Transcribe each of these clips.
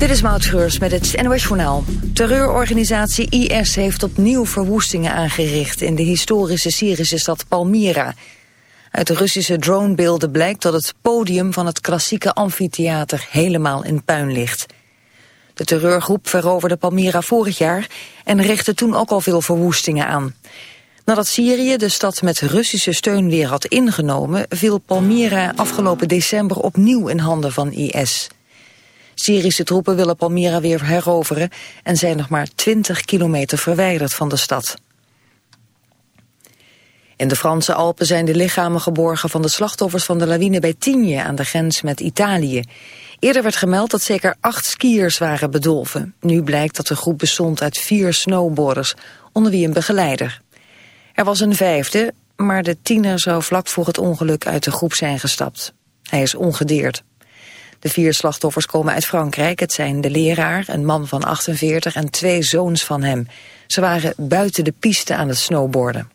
Dit is Maud met het NOS Journaal. Terreurorganisatie IS heeft opnieuw verwoestingen aangericht... in de historische Syrische stad Palmyra. Uit Russische dronebeelden blijkt dat het podium van het klassieke amfitheater... helemaal in puin ligt. De terreurgroep veroverde Palmyra vorig jaar... en richtte toen ook al veel verwoestingen aan. Nadat Syrië de stad met Russische steun weer had ingenomen... viel Palmyra afgelopen december opnieuw in handen van IS... Syrische troepen willen Palmyra weer heroveren en zijn nog maar 20 kilometer verwijderd van de stad. In de Franse Alpen zijn de lichamen geborgen van de slachtoffers van de lawine bij Tignes aan de grens met Italië. Eerder werd gemeld dat zeker acht skiers waren bedolven. Nu blijkt dat de groep bestond uit vier snowboarders, onder wie een begeleider. Er was een vijfde, maar de tiener zou vlak voor het ongeluk uit de groep zijn gestapt. Hij is ongedeerd. De vier slachtoffers komen uit Frankrijk. Het zijn de leraar, een man van 48 en twee zoons van hem. Ze waren buiten de piste aan het snowboarden.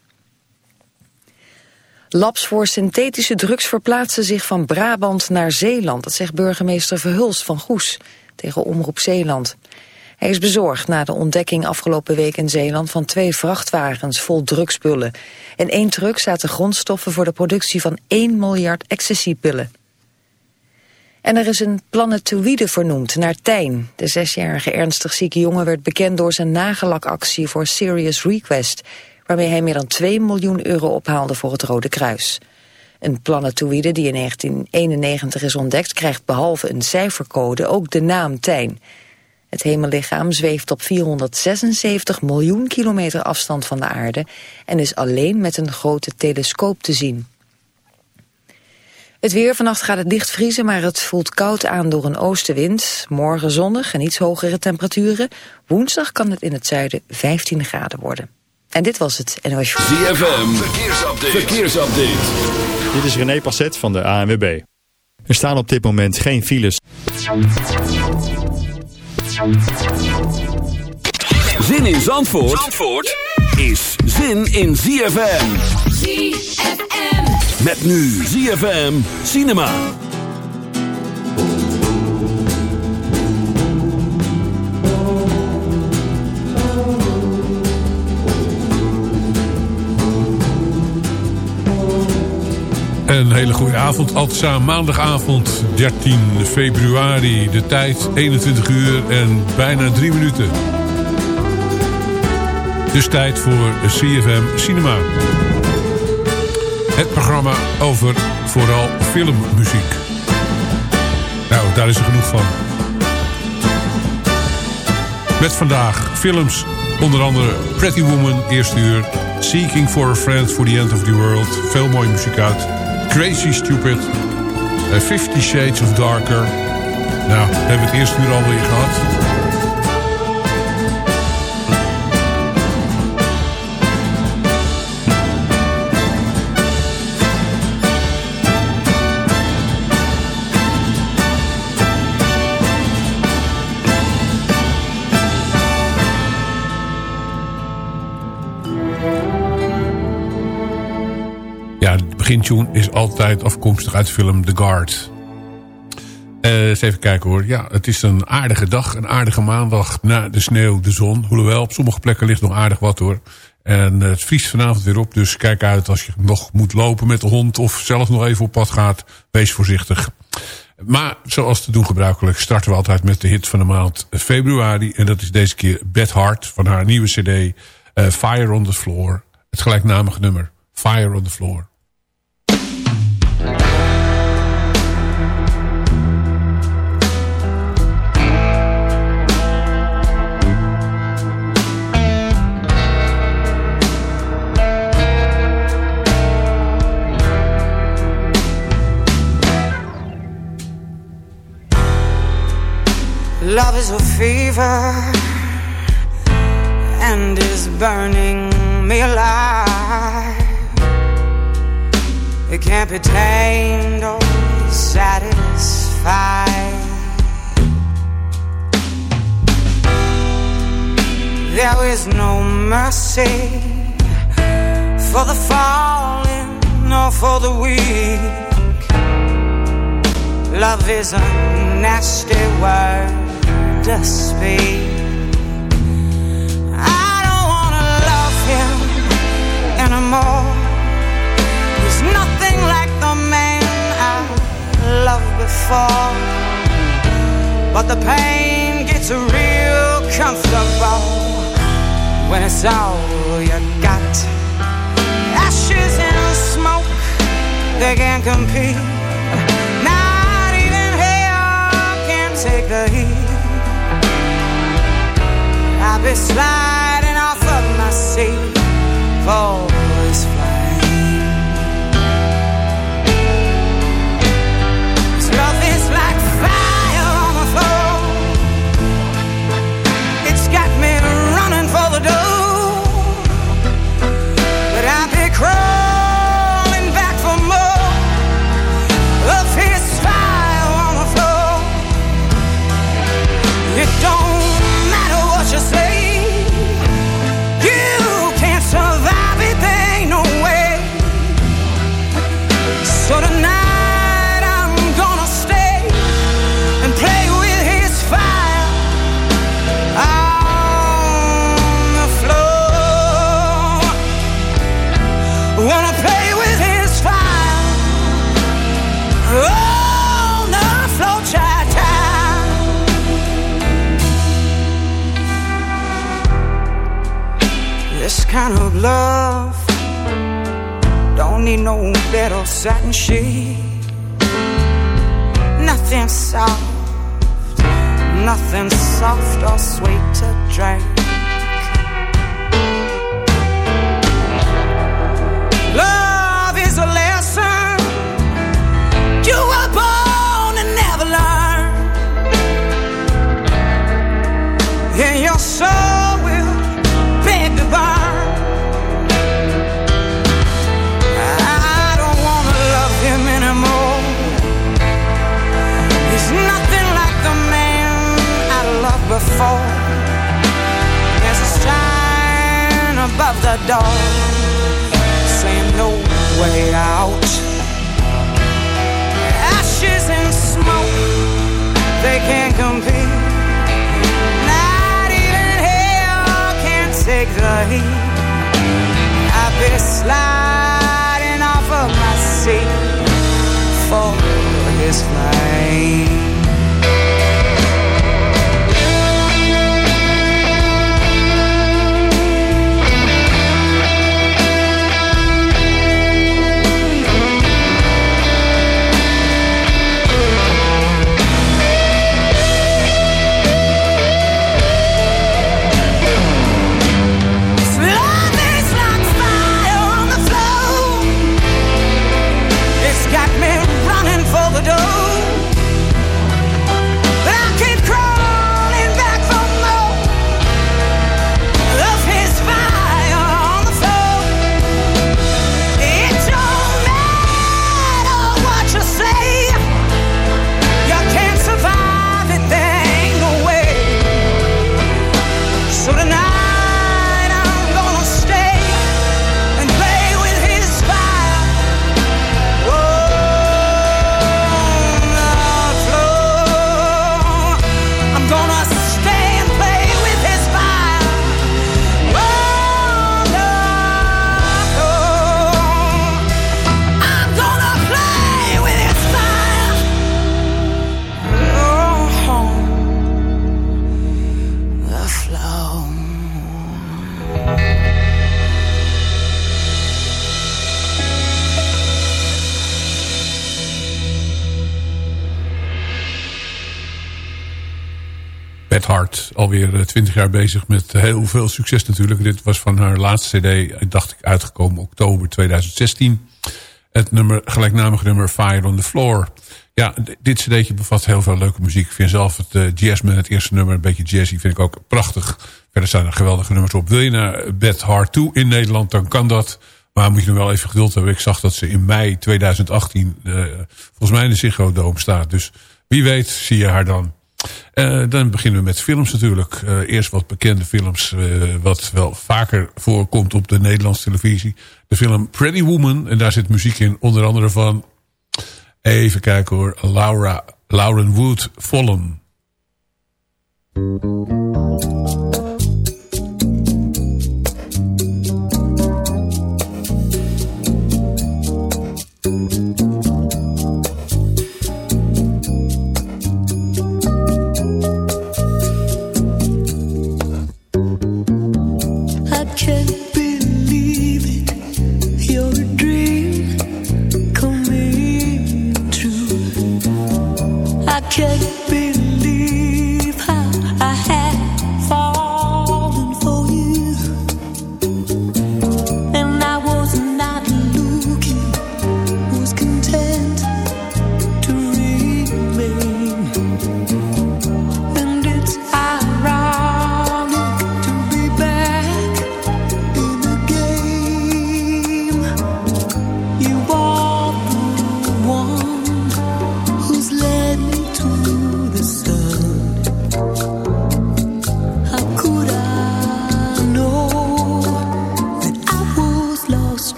Labs voor synthetische drugs verplaatsen zich van Brabant naar Zeeland. Dat zegt burgemeester Verhulst van Goes tegen Omroep Zeeland. Hij is bezorgd na de ontdekking afgelopen week in Zeeland van twee vrachtwagens vol drugspullen. In één truck zaten grondstoffen voor de productie van 1 miljard ecstasypillen. En er is een planetoïde vernoemd naar Tijn. De zesjarige ernstig zieke jongen werd bekend door zijn nagelakactie voor Serious Request, waarmee hij meer dan 2 miljoen euro ophaalde voor het Rode Kruis. Een planetoïde die in 1991 is ontdekt krijgt behalve een cijfercode ook de naam Tijn. Het hemellichaam zweeft op 476 miljoen kilometer afstand van de aarde en is alleen met een grote telescoop te zien. Het weer, vannacht gaat het dicht vriezen, maar het voelt koud aan door een oostenwind. Morgen zonnig en iets hogere temperaturen. Woensdag kan het in het zuiden 15 graden worden. En dit was het NOS ZFM, verkeersupdate. verkeersupdate. Dit is René Passet van de ANWB. Er staan op dit moment geen files. Zin in Zandvoort, Zandvoort is zin in ZFM. ZFM. Met nu ZFM Cinema. Een hele goede avond. Altsa maandagavond 13 februari. De tijd 21 uur en bijna 3 minuten. Dus tijd voor CFM Cinema. Het programma over vooral filmmuziek. Nou, daar is er genoeg van. Met vandaag films, onder andere Pretty Woman, eerste uur... Seeking for a Friend for the End of the World, veel mooie muziek uit... Crazy Stupid, Fifty Shades of Darker... Nou, hebben we het eerste uur alweer gehad... begintune is altijd afkomstig uit film The Guard. Uh, eens even kijken hoor. Ja, het is een aardige dag. Een aardige maandag na de sneeuw, de zon. Hoewel, op sommige plekken ligt nog aardig wat hoor. En het vriest vanavond weer op. Dus kijk uit als je nog moet lopen met de hond... of zelf nog even op pad gaat. Wees voorzichtig. Maar zoals te doen gebruikelijk starten we altijd met de hit van de maand februari. En dat is deze keer Beth Hart van haar nieuwe cd uh, Fire on the Floor. Het gelijknamige nummer Fire on the Floor. Love is a fever and is burning me alive. It can't be tamed or satisfied. There is no mercy for the fallen nor for the weak. Love is a nasty word But the pain gets real comfortable when it's all you got. Ashes and smoke, they can't compete. Not even hell can take the heat. I'll be sliding off of my seat for take the. I've been sliding off of my seat for his flame. Hart, alweer eh, 20 jaar bezig met heel veel succes natuurlijk. Dit was van haar laatste cd, dacht ik, uitgekomen oktober 2016. Het nummer, gelijknamige nummer Fire on the Floor. Ja, dit cd'tje bevat heel veel leuke muziek. Ik vind zelf het uh, Jazzman, het eerste nummer, een beetje jazzy, vind ik ook prachtig. Verder staan er geweldige nummers op. Wil je naar Beth Hart toe in Nederland, dan kan dat. Maar moet je nog wel even geduld hebben. Ik zag dat ze in mei 2018 eh, volgens mij in de Ziggo Dome staat. Dus wie weet zie je haar dan. Eh, dan beginnen we met films natuurlijk. Eh, eerst wat bekende films, eh, wat wel vaker voorkomt op de Nederlandse televisie. De film Pretty Woman, en daar zit muziek in, onder andere van... Even kijken hoor, Laura, Lauren Wood Follen.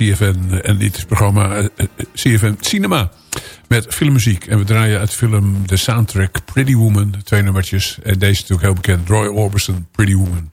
CFN eh, en dit is het programma eh, eh, CFN Cinema. Met filmmuziek. En we draaien uit film de soundtrack Pretty Woman. Twee nummertjes. En deze is natuurlijk heel bekend. Roy Orbison, Pretty Woman.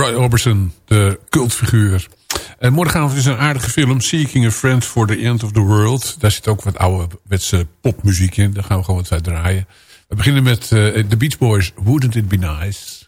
Roy Orbison, de cultfiguur. En morgenavond is een aardige film. Seeking a Friend for the End of the World. Daar zit ook wat ouderwetse popmuziek in. Daar gaan we gewoon wat uit draaien. We beginnen met de The Beach Boys. Wouldn't it be nice?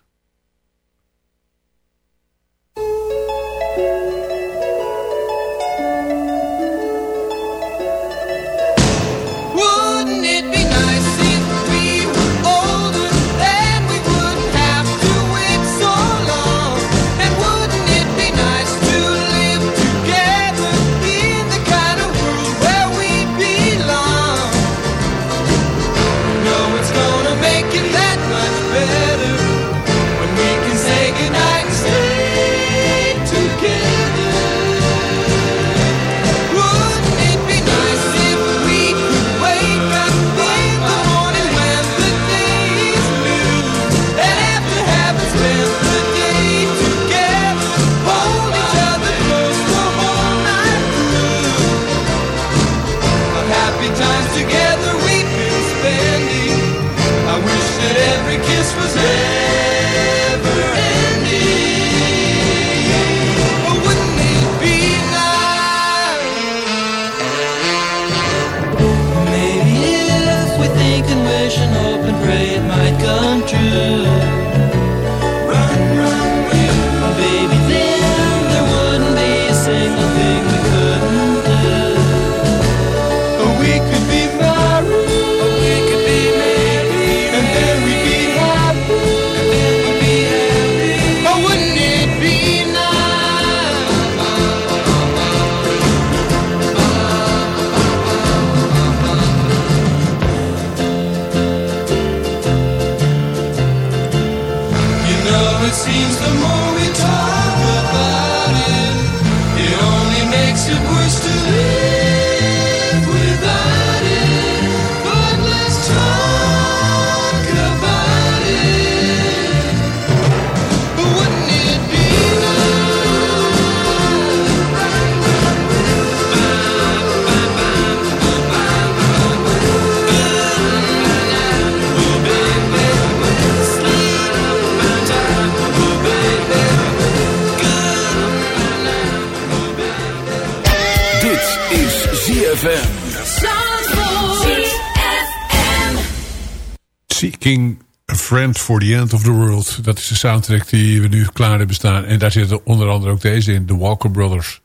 Friend for the End of the World. Dat is de soundtrack die we nu klaar hebben staan. En daar zitten onder andere ook deze in. The Walker Brothers.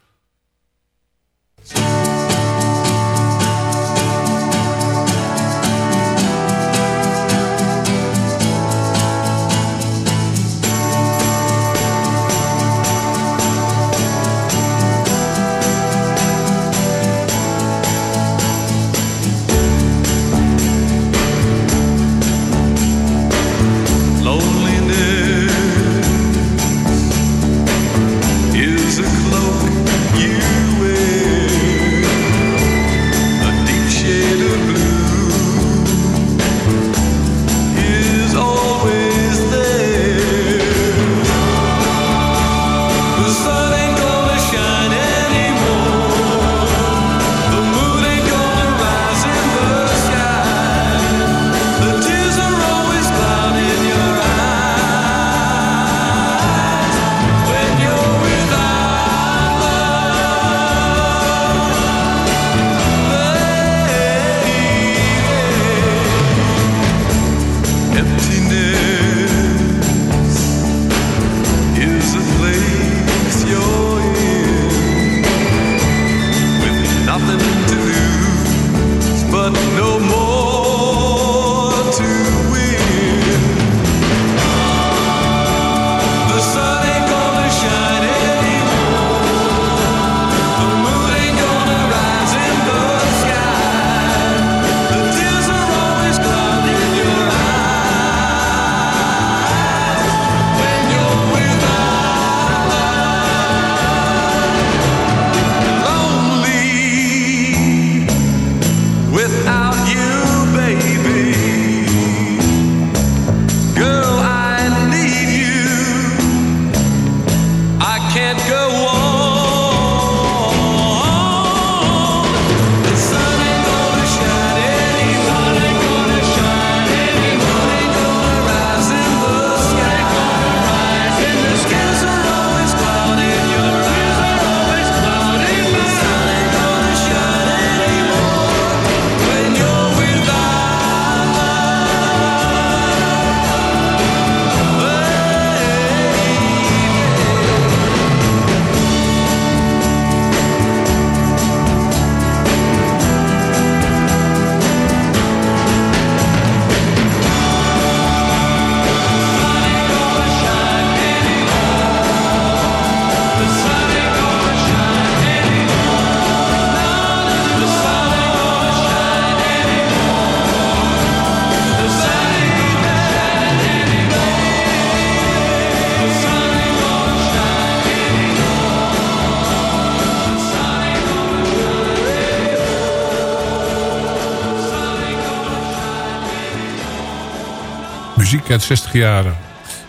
Muziek uit 60 jaren.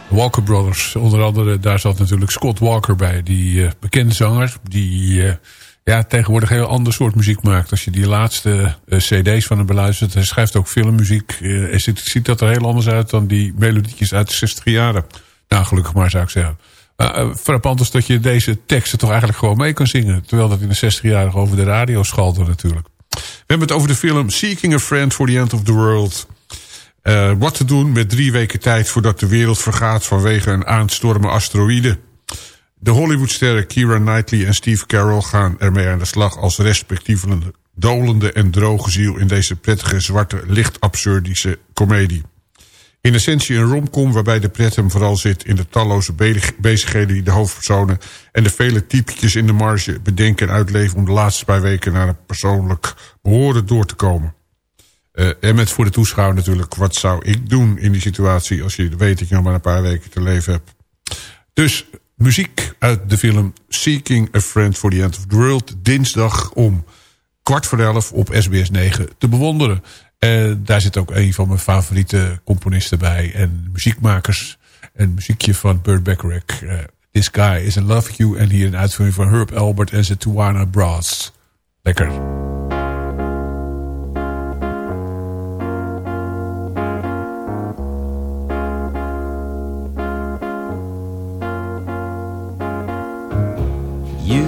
Walker Brothers. Onder andere, daar zat natuurlijk Scott Walker bij. Die uh, bekende zanger. Die uh, ja, tegenwoordig heel ander soort muziek maakt. Als je die laatste uh, cd's van hem beluistert. Hij schrijft ook filmmuziek. ziet, ziet dat er heel anders uit dan die melodietjes uit de 60 jaren. Nou, gelukkig maar zou ik zeggen. Frappant is dat je deze teksten toch eigenlijk gewoon mee kan zingen. Terwijl dat in de 60 jaren over de radio schalde natuurlijk. We hebben het over de film Seeking a Friend for the End of the World. Uh, wat te doen met drie weken tijd voordat de wereld vergaat vanwege een aanstormen asteroïde. De Hollywoodsterren Keira Knightley en Steve Carell gaan ermee aan de slag als respectievelijk dolende en droge ziel in deze prettige zwarte lichtabsurdische komedie. In essentie een romcom waarbij de pret hem vooral zit in de talloze bezigheden die de hoofdpersonen en de vele typetjes in de marge bedenken en uitleven om de laatste paar weken naar een persoonlijk behoren door te komen. Uh, en met voor de toeschouwer natuurlijk, wat zou ik doen in die situatie als je weet dat je nog maar een paar weken te leven hebt. Dus muziek uit de film Seeking a Friend for the End of the World, dinsdag om kwart voor elf op SBS 9 te bewonderen. Uh, daar zit ook een van mijn favoriete componisten bij. En muziekmakers. Een muziekje van Burt Bacharach. Uh, This Guy is in Love with You. En hier een uitvoering van Herb Albert en zijn Tuana Brass. Lekker.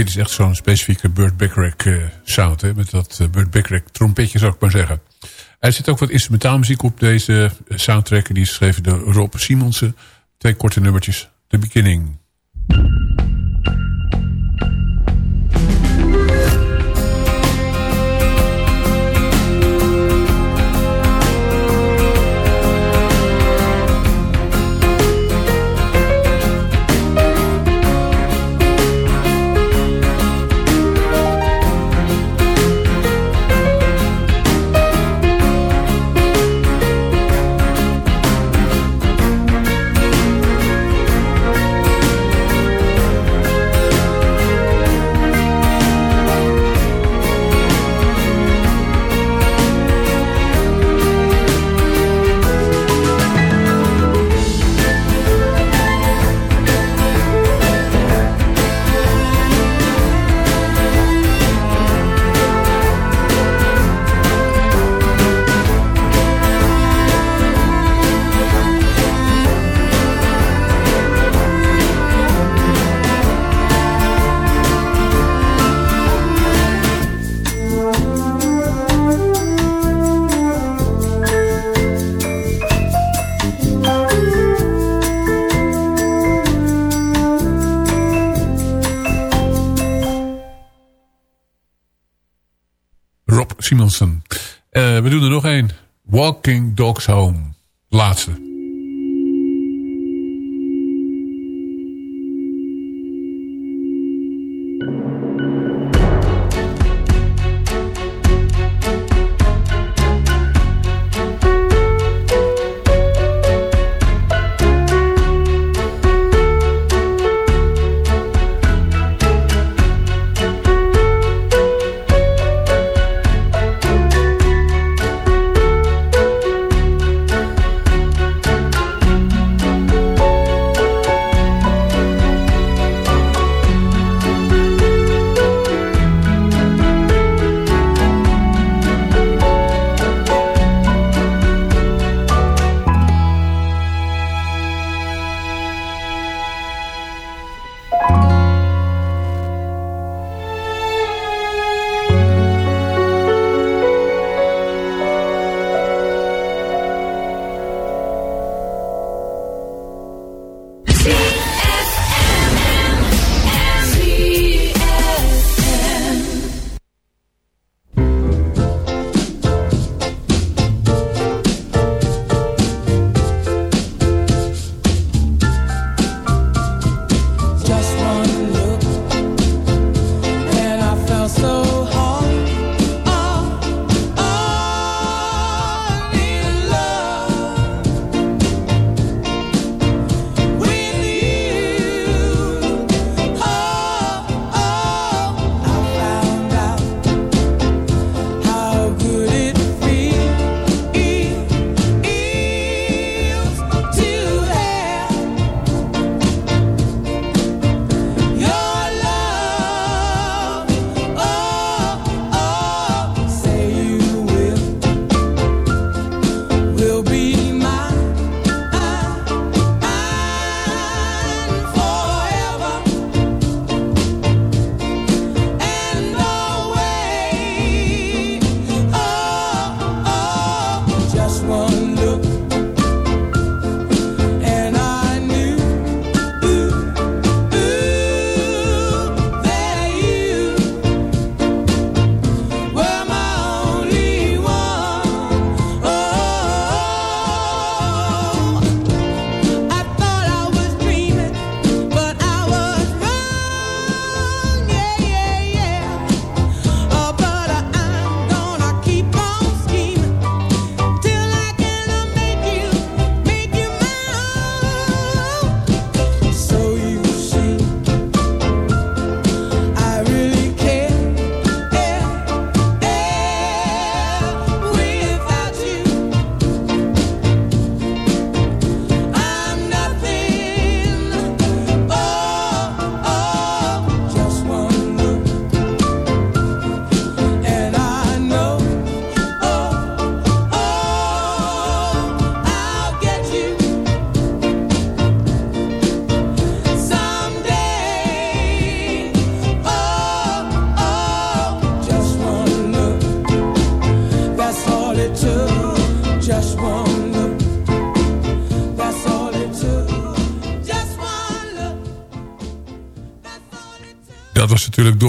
Dit is echt zo'n specifieke Burt Bacharach eh, sound. Hè? Met dat uh, Burt trompetje zou ik maar zeggen. Er zit ook wat instrumentaalmuziek op deze eh, soundtrack. Die is geschreven door Rob Simonsen. Twee korte nummertjes. The Beginning. Simonsen. Uh, we doen er nog één. Walking Dogs Home. Laatste.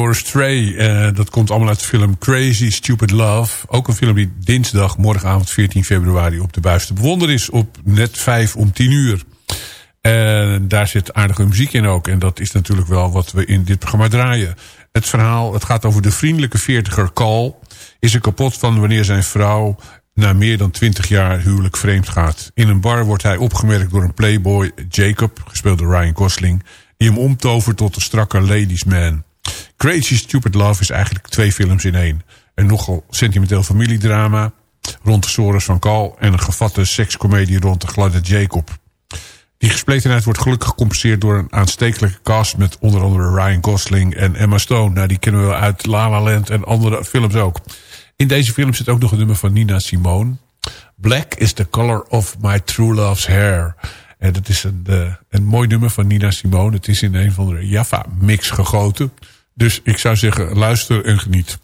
Doris Stray. Eh, dat komt allemaal uit de film Crazy Stupid Love. Ook een film die dinsdag, morgenavond 14 februari... op de buis te bewonderen is op net 5 om 10 uur. En daar zit aardige muziek in ook. En dat is natuurlijk wel wat we in dit programma draaien. Het verhaal, het gaat over de vriendelijke veertiger Cal. Is er kapot van wanneer zijn vrouw na meer dan 20 jaar huwelijk vreemd gaat. In een bar wordt hij opgemerkt door een playboy, Jacob, gespeeld door Ryan Gosling... die hem omtovert tot een strakke ladies man. Crazy Stupid Love is eigenlijk twee films in één. Een nogal sentimenteel familiedrama rond de sores van Cal... en een gevatte sekscomedie rond de gladde Jacob. Die gespletenheid wordt gelukkig gecompenseerd door een aanstekelijke cast... met onder andere Ryan Gosling en Emma Stone. Nou, die kennen we uit La La Land en andere films ook. In deze film zit ook nog een nummer van Nina Simone. Black is the color of my true love's hair. En dat is een, uh, een mooi nummer van Nina Simone. Het is in een van de Java-mix gegoten. Dus ik zou zeggen, luister en geniet.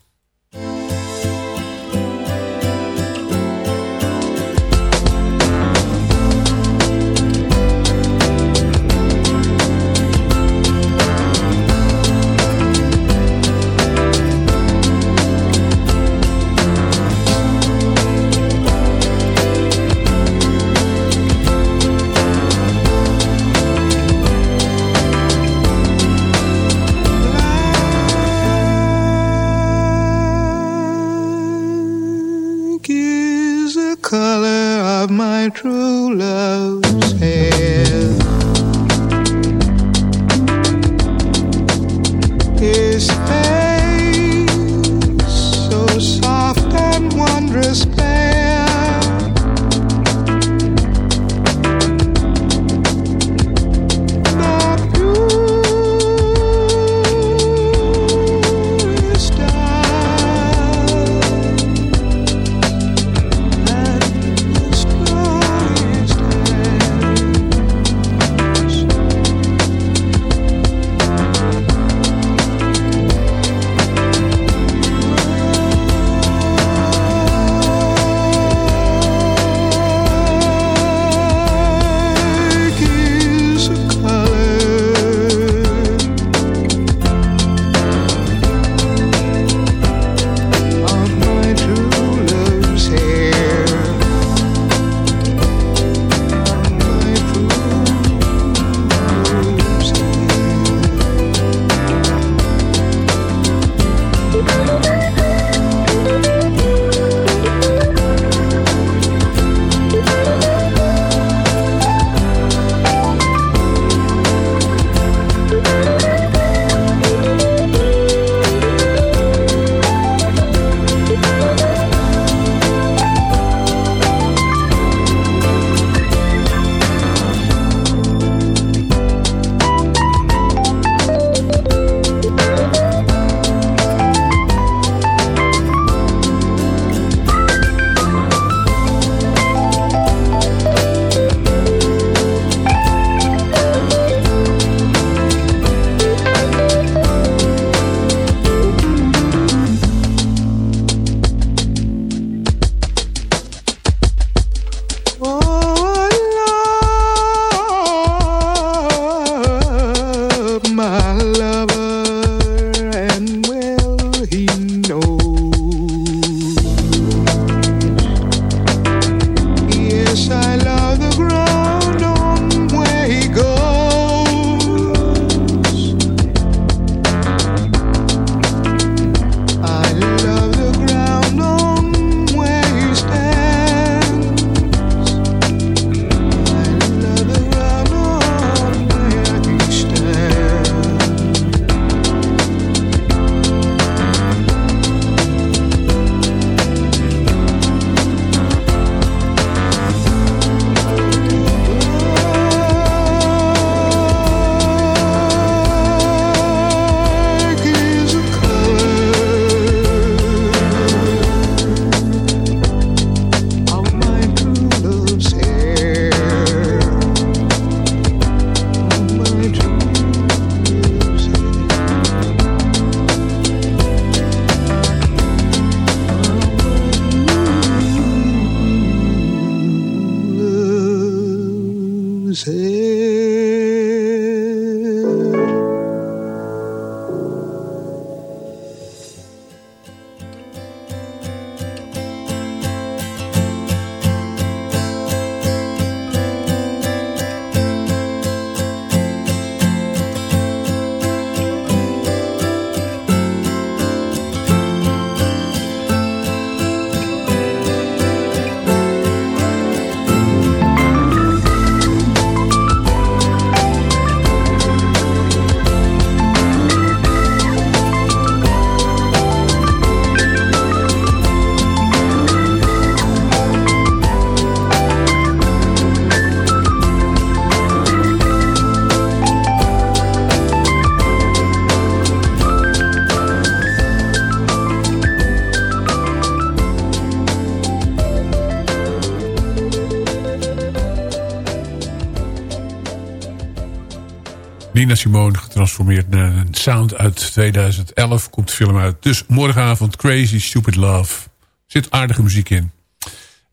Nina Simone getransformeerd naar een sound uit 2011. Komt de film uit. Dus morgenavond Crazy Stupid Love. Zit aardige muziek in.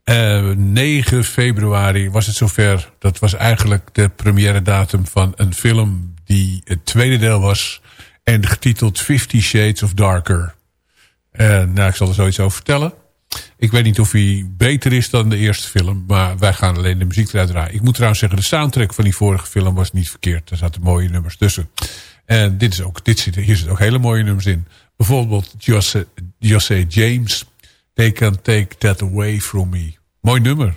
Eh, 9 februari was het zover. Dat was eigenlijk de première datum van een film die het tweede deel was. En getiteld Fifty Shades of Darker. En nou, ik zal er zoiets over vertellen. Ik weet niet of hij beter is dan de eerste film. Maar wij gaan alleen de muziek eruit draaien. Ik moet trouwens zeggen, de soundtrack van die vorige film was niet verkeerd. Er zaten mooie nummers tussen. En dit is ook, dit zit, hier zitten ook hele mooie nummers in. Bijvoorbeeld Jose, Jose James. They can take that away from me. Mooi nummer.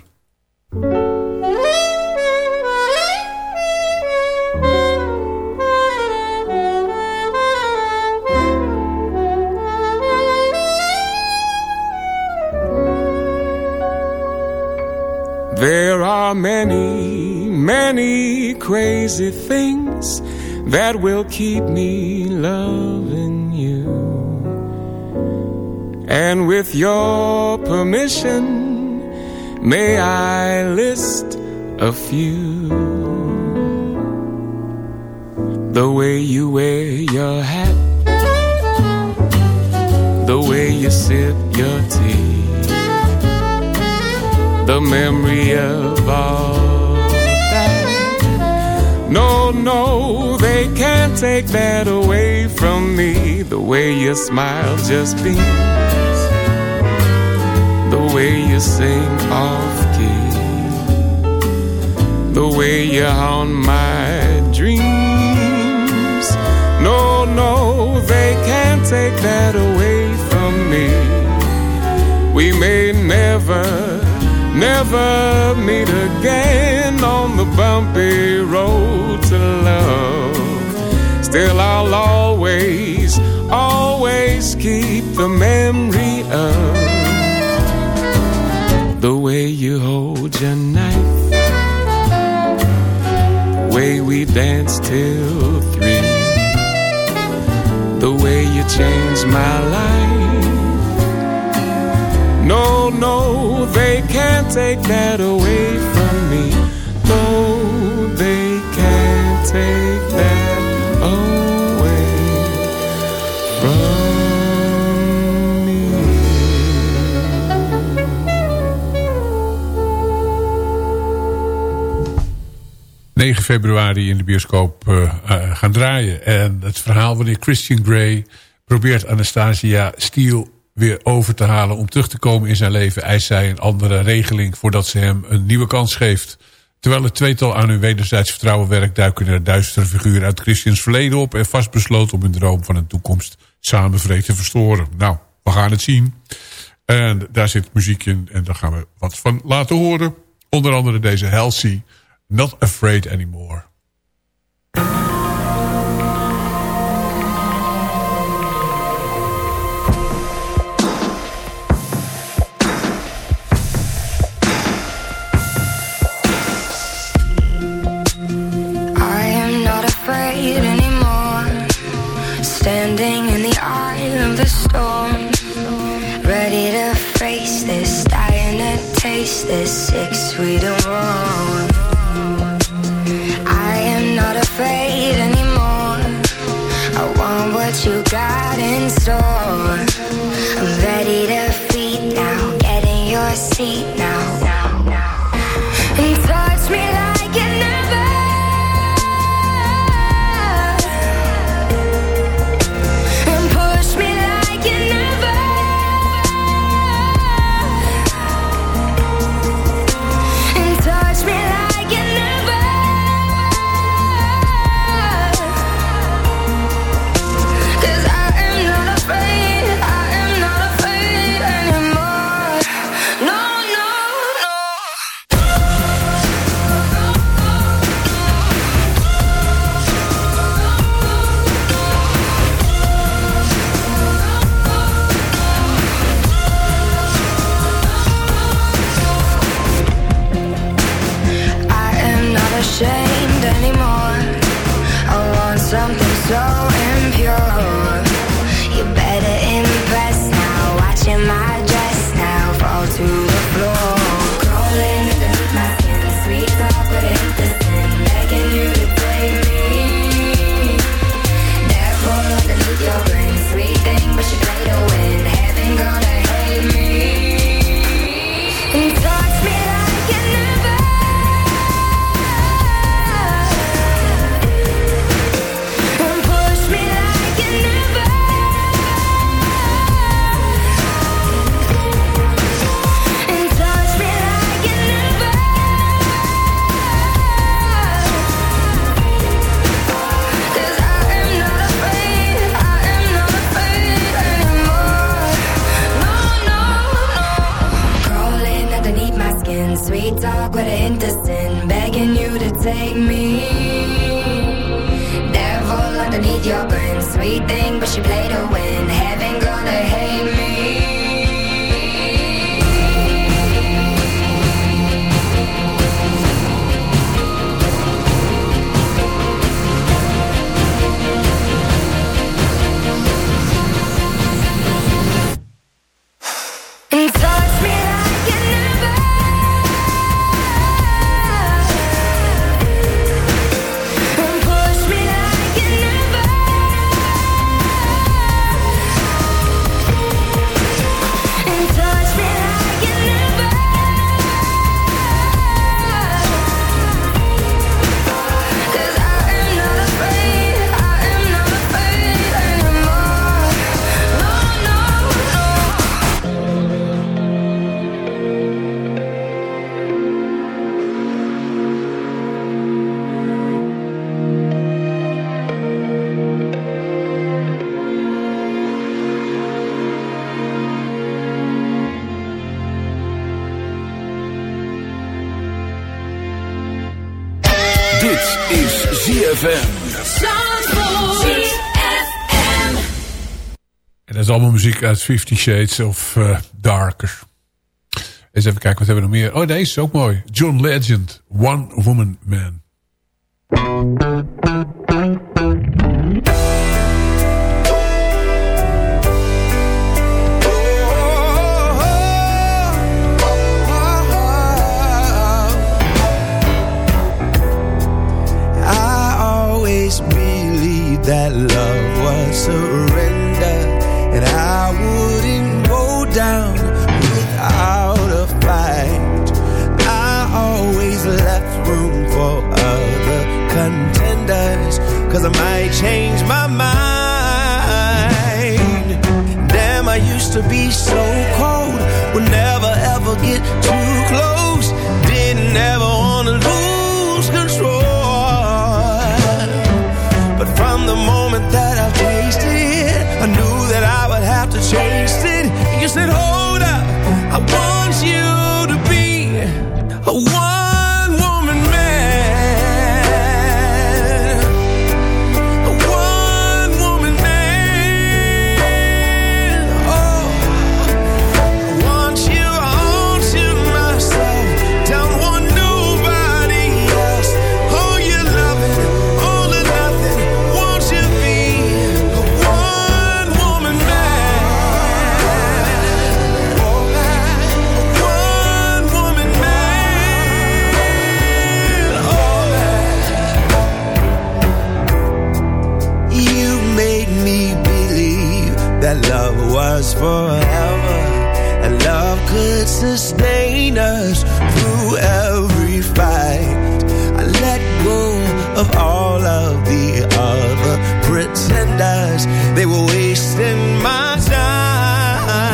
There are many, many crazy things that will keep me loving you. And with your permission, may I list a few. The way you wear your hat, the way you sip your tea the memory of all that. No, no, they can't take that away from me. The way you smile just beams, the way you sing off key, the way you haunt my dreams. No, no, they can't take that away from me. We may never never meet again on the bumpy road to love. Still, I'll always, always keep the memory of the way you hold your knife, the way we danced till three, the way you changed my life. No, no, they can't take that away from me. No, they can't take that away from me. 9 februari in de bioscoop eh, gaan draaien. En het verhaal wanneer Christian Grey probeert Anastasia Steele weer over te halen om terug te komen in zijn leven... eist zij een andere regeling voordat ze hem een nieuwe kans geeft. Terwijl het tweetal aan hun wederzijds vertrouwen werkt... duiken er duistere figuren uit Christians verleden op... en vastbesloten om hun droom van een toekomst samen vreed te verstoren. Nou, we gaan het zien. En daar zit muziek in en daar gaan we wat van laten horen. Onder andere deze Halsey, Not Afraid Anymore. Storm. Ready to face this, dying to taste this six sweet and warm. I am not afraid anymore. I want what you got in store. I'm ready to feed now, get in your seat now. Into sin, begging you to take me. Devil underneath your grin, sweet thing, but she played to win. Heaven. Muziek uit Fifty Shades of eh, Darker. Eens even kijken, wat hebben we nog meer? Oh, deze is ook mooi. John Legend, One Woman Man. I always believed that love was surrender, cause I might change my mind. Damn, I used to be so cold, would never ever get too close, didn't ever sustain us through every fight. I let go of all of the other pretenders, they were wasting my time.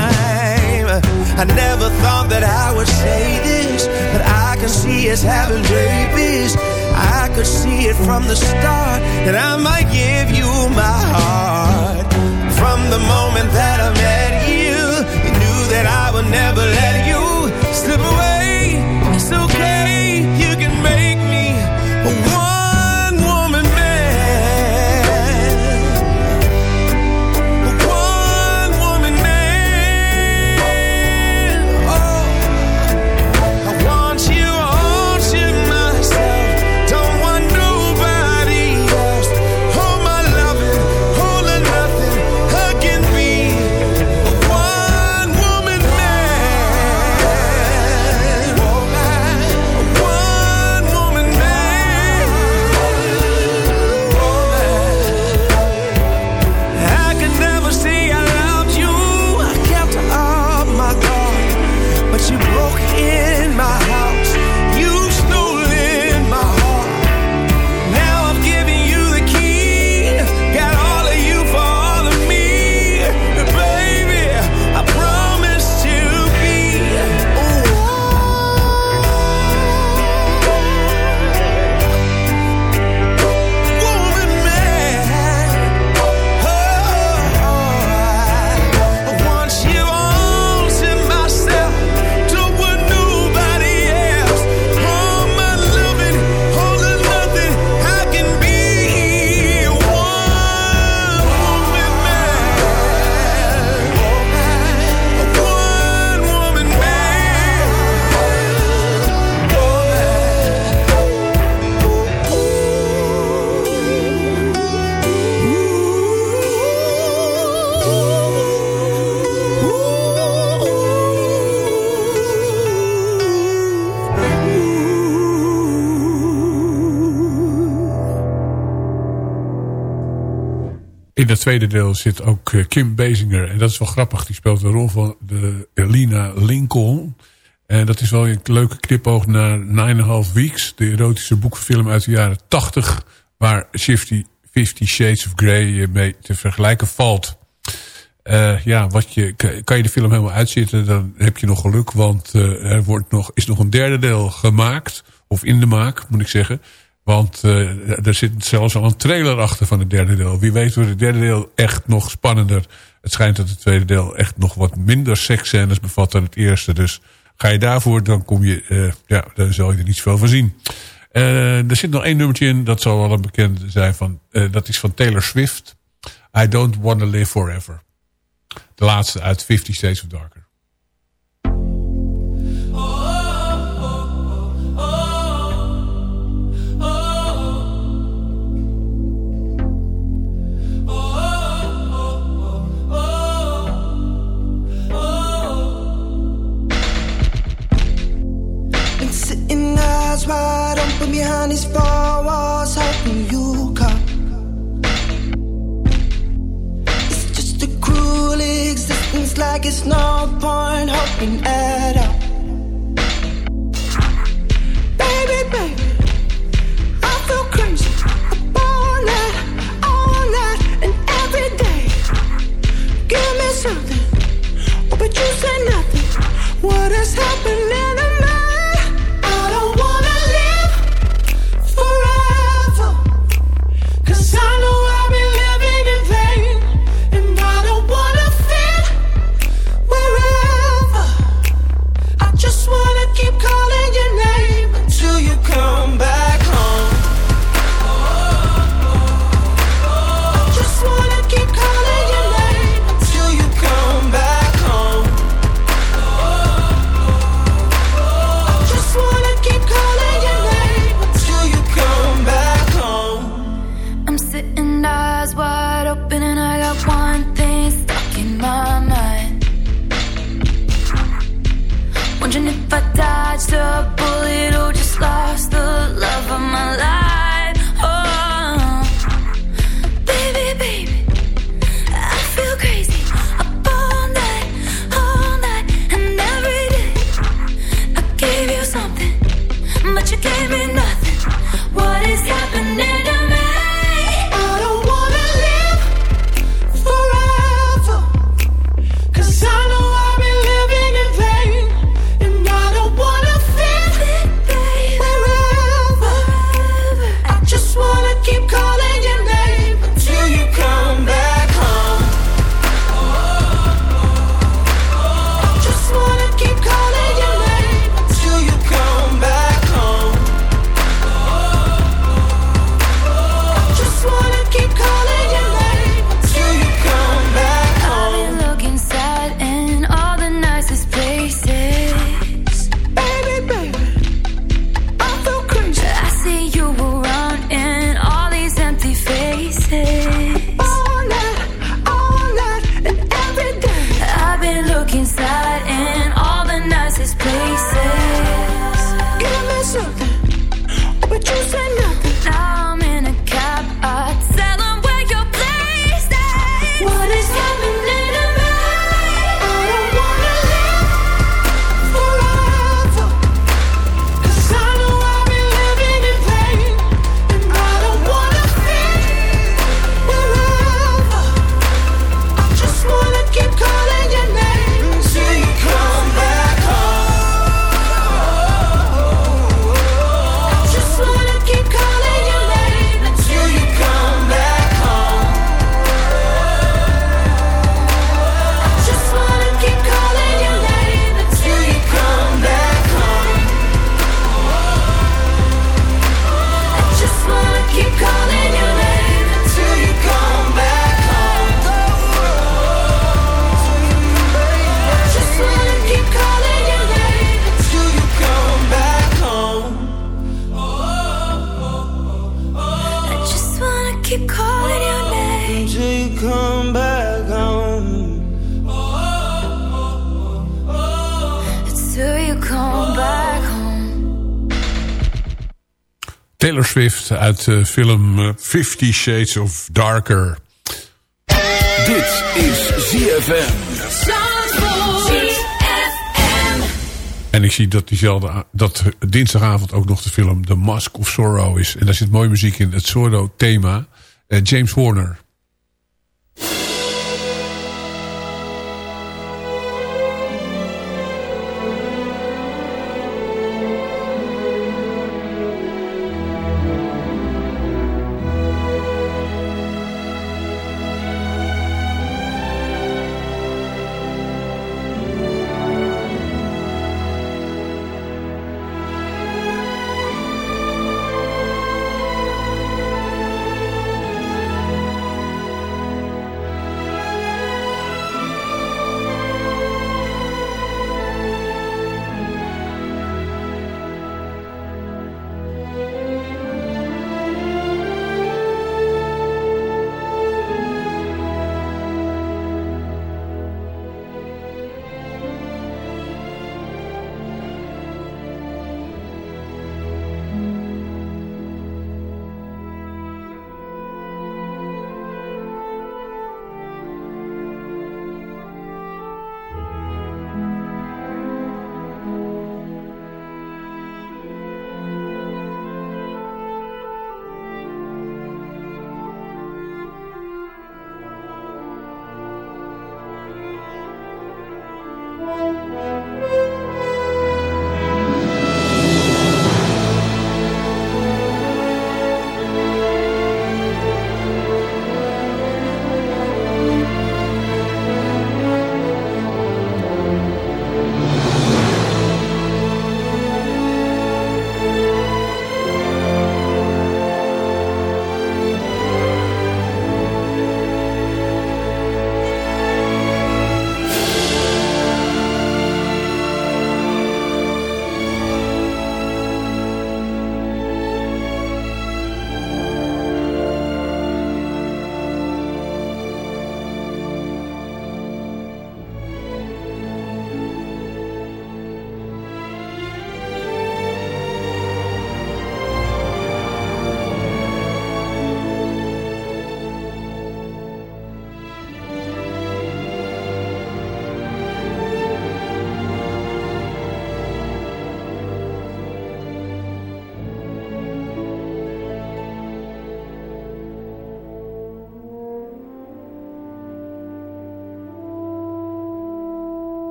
I never thought that I would say this, but I can see us having babies. I could see it from the start that I might give you my heart. From the moment that I met you, you knew that I would never let you slip away. Tweede deel zit ook eh, Kim Basinger. En dat is wel grappig. Die speelt de rol van de Elina Lincoln. En dat is wel een leuke knipoog naar Nine and Half Weeks. De erotische boekfilm uit de jaren 80. Waar Fifty, Fifty Shades of Grey mee te vergelijken valt. Eh, ja, wat je, kan je de film helemaal uitzitten, dan heb je nog geluk. Want eh, er wordt nog, is nog een derde deel gemaakt. Of in de maak, moet ik zeggen. Want eh, er zit zelfs al een trailer achter van het derde deel. Wie weet wordt het derde deel echt nog spannender. Het schijnt dat het tweede deel echt nog wat minder seksscènes bevat dan het eerste. Dus ga je daarvoor, dan kom je, eh, ja, daar zal je er niet zoveel van zien. Eh, er zit nog één nummertje in, dat zal wel een bekend zijn. Van, dat is van Taylor Swift. I Don't Wanna Live Forever. De laatste uit Fifty Shades of Darker. Behind these four walls, hoping you come. It's just a cruel existence, like it's no point hoping at all. Baby, baby, I feel crazy. All night, all night, and every day. Give me something, but you say nothing. What is happening Uit de film eh, Fifty Shades of Darker. Dit is ZFM. En ik zie dat, diezelfde, dat dinsdagavond ook nog de film The Mask of Sorrow is. En daar zit mooie muziek in. Het Sorrow-thema. Eh, James Horner.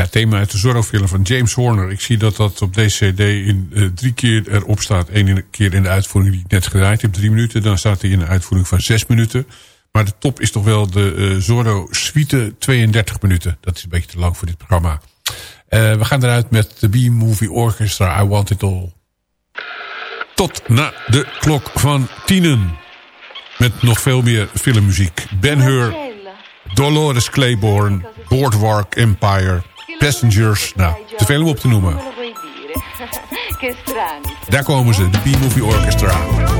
Ja, thema uit de Zorro-film van James Horner. Ik zie dat dat op deze cd in eh, drie keer erop staat. Eén keer in de uitvoering die ik net gedraaid heb, drie minuten. Dan staat hij in een uitvoering van zes minuten. Maar de top is toch wel de eh, Zorro Suite 32 minuten. Dat is een beetje te lang voor dit programma. Eh, we gaan eruit met de B-Movie Orchestra, I Want It All. Tot na de klok van tienen. Met nog veel meer filmmuziek. Ben Hur, Dolores Claiborne, Boardwalk Empire, Passengers. Nou, te veel om op te noemen. Daar komen ze, de B-Movie Orchestra.